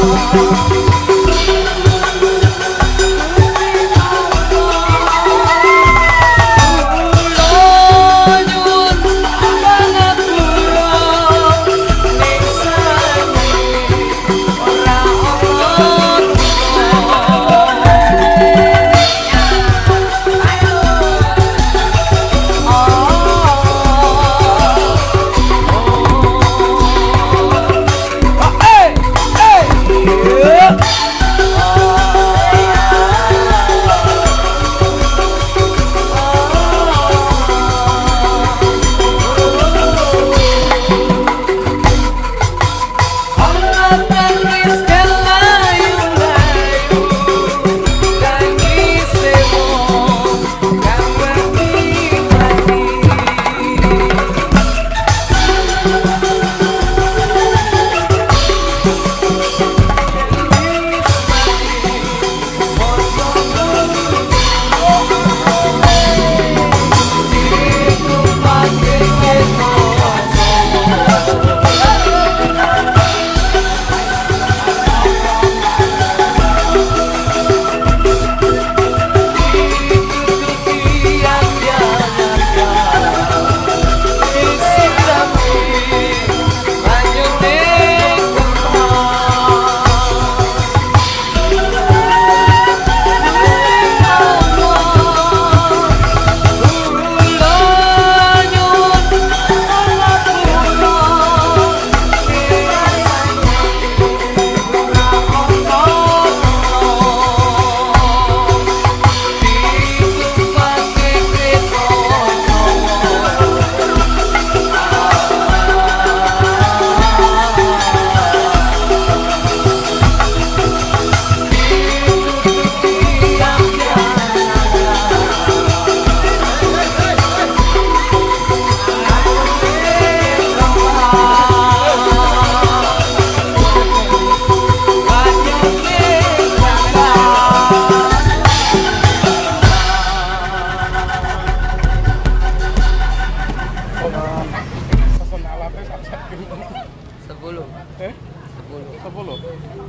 Oh, sepuluh sepuluh sepuluh